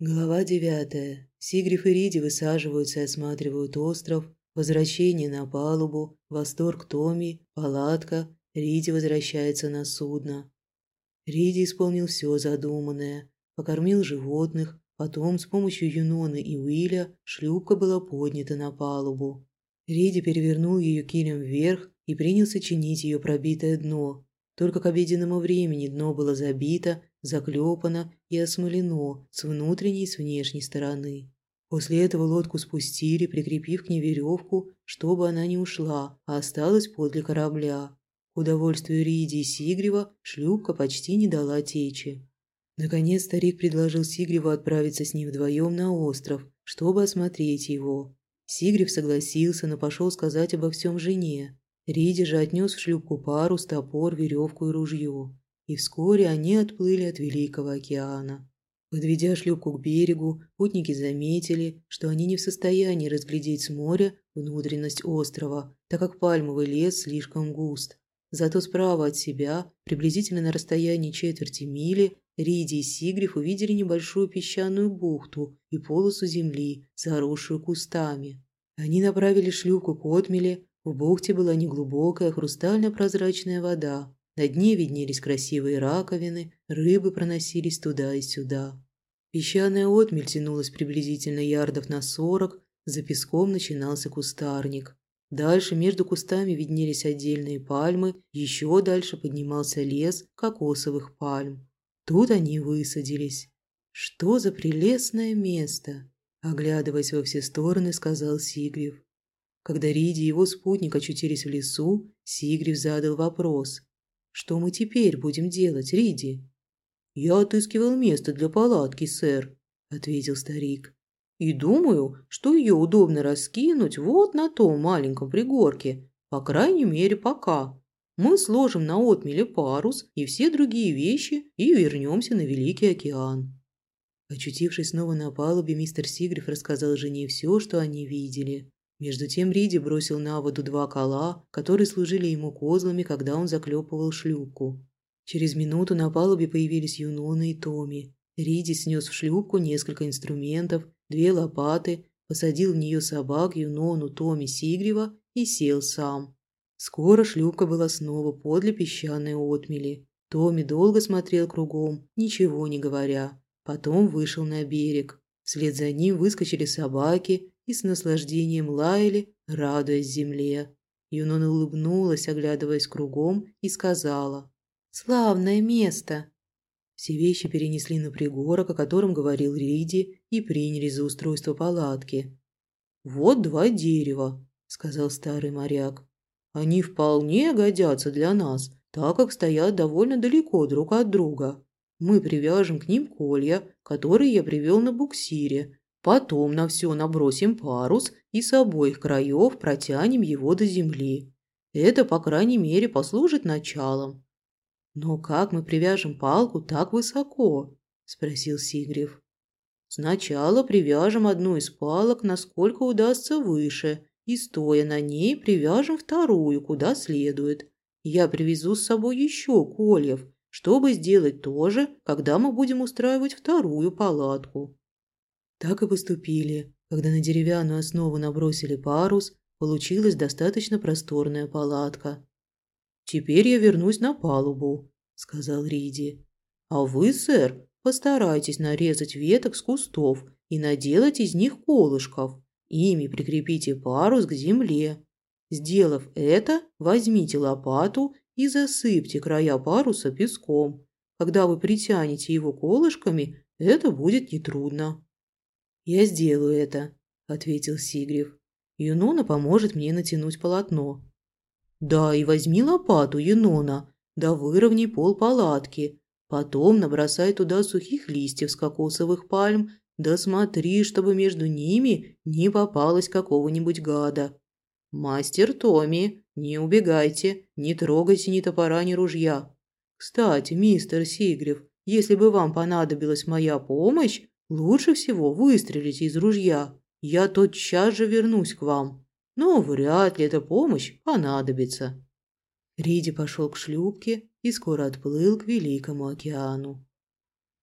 Глава девятая. Сигриф и Риди высаживаются и осматривают остров. Возвращение на палубу, восторг Томи, палатка. Риди возвращается на судно. Риди исполнил все задуманное. Покормил животных, потом с помощью Юноны и Уиля шлюпка была поднята на палубу. Риди перевернул ее килем вверх и принялся чинить ее пробитое дно. Только к обеденному времени дно было забито, заклепано и осмолено с внутренней и с внешней стороны. После этого лодку спустили, прикрепив к ней веревку, чтобы она не ушла, а осталась подле корабля. К удовольствию Риди и Сигрева шлюпка почти не дала течи. Наконец старик предложил Сигреву отправиться с ним вдвоем на остров, чтобы осмотреть его. Сигрев согласился, но пошел сказать обо всем жене. Риди же отнес в шлюпку парус, топор, веревку и ружье. И вскоре они отплыли от Великого океана. Подведя шлюпку к берегу, путники заметили, что они не в состоянии разглядеть с моря внутренность острова, так как пальмовый лес слишком густ. Зато справа от себя, приблизительно на расстоянии четверти мили, Риди и Сигриф увидели небольшую песчаную бухту и полосу земли, заросшую кустами. Они направили шлюпку к отмеле, в бухте была неглубокая хрустально-прозрачная вода. На дне виднелись красивые раковины, рыбы проносились туда и сюда. Песчаная отмель тянулась приблизительно ярдов на сорок, за песком начинался кустарник. Дальше между кустами виднелись отдельные пальмы, еще дальше поднимался лес кокосовых пальм. Тут они высадились. «Что за прелестное место!» Оглядываясь во все стороны, сказал Сигрев. Когда Риди и его спутник очутились в лесу, Сигрив задал вопрос. «Что мы теперь будем делать, Риди?» «Я отыскивал место для палатки, сэр», – ответил старик. «И думаю, что ее удобно раскинуть вот на том маленьком пригорке, по крайней мере, пока. Мы сложим на отмеле парус и все другие вещи и вернемся на Великий океан». Очутившись снова на палубе, мистер Сигриф рассказал жене все, что они видели. Между тем Риди бросил на воду два кола, которые служили ему козлами, когда он заклепывал шлюпку. Через минуту на палубе появились Юнона и Томи. Риди снес в шлюпку несколько инструментов, две лопаты, посадил в нее собак Юнону, Томи, Сигрева и сел сам. Скоро шлюпка была снова подле песчаной отмели. Томи долго смотрел кругом, ничего не говоря. Потом вышел на берег. Вслед за ним выскочили собаки и с наслаждением лаяли, радуясь земле. Юнона улыбнулась, оглядываясь кругом, и сказала «Славное место!» Все вещи перенесли на пригорок, о котором говорил Риди, и приняли за устройство палатки. «Вот два дерева», — сказал старый моряк. «Они вполне годятся для нас, так как стоят довольно далеко друг от друга. Мы привяжем к ним колья, которые я привел на буксире, Потом на все набросим парус и с обоих краев протянем его до земли. Это, по крайней мере, послужит началом. «Но как мы привяжем палку так высоко?» – спросил Сигрев. «Сначала привяжем одну из палок, насколько удастся выше, и, стоя на ней, привяжем вторую, куда следует. Я привезу с собой еще кольев, чтобы сделать то же, когда мы будем устраивать вторую палатку. Так и поступили. Когда на деревянную основу набросили парус, получилась достаточно просторная палатка. «Теперь я вернусь на палубу», – сказал Риди. «А вы, сэр, постарайтесь нарезать веток с кустов и наделать из них колышков. Ими прикрепите парус к земле. Сделав это, возьмите лопату и засыпьте края паруса песком. Когда вы притянете его колышками, это будет нетрудно. «Я сделаю это», – ответил Сигрев. «Юнона поможет мне натянуть полотно». «Да, и возьми лопату, Юнона, да выровняй пол палатки. Потом набросай туда сухих листьев с кокосовых пальм, да смотри, чтобы между ними не попалось какого-нибудь гада. Мастер Томми, не убегайте, не трогайте ни топора, ни ружья. Кстати, мистер Сигрев, если бы вам понадобилась моя помощь, Лучше всего выстрелите из ружья. Я тотчас же вернусь к вам. Но вряд ли эта помощь понадобится». Риди пошел к шлюпке и скоро отплыл к Великому океану.